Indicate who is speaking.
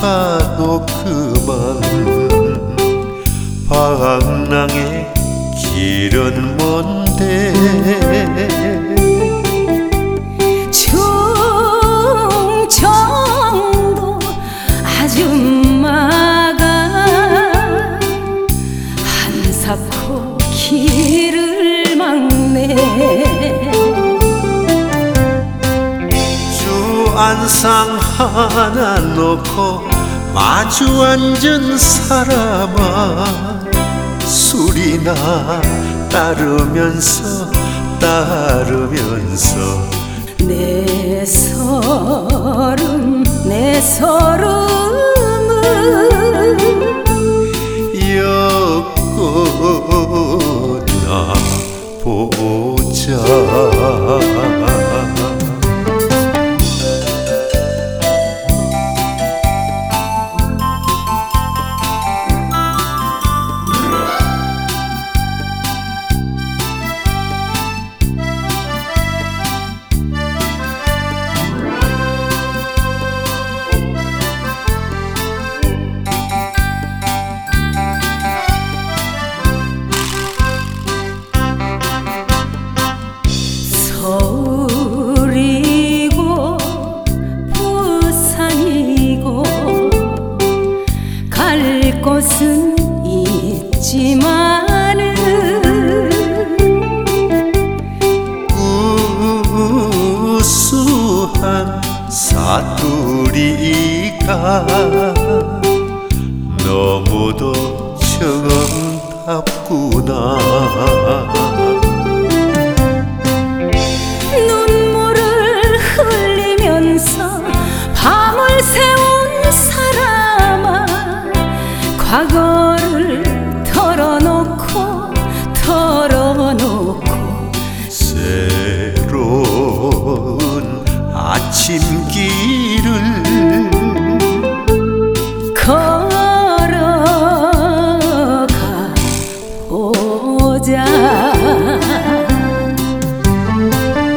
Speaker 1: 가도 그만 방랑의 길은 먼데?
Speaker 2: 충청도 아줌마가 한사코 길을 막네
Speaker 1: 주안상 하나 놓고 마주 앉은 사람아 술이나 따르면서 따르면서.
Speaker 2: 내 서름 내 서름은
Speaker 1: 엮어나 보자
Speaker 2: 곳은 있지만은
Speaker 1: 우수한 사투리가 너무도 정답구나 家。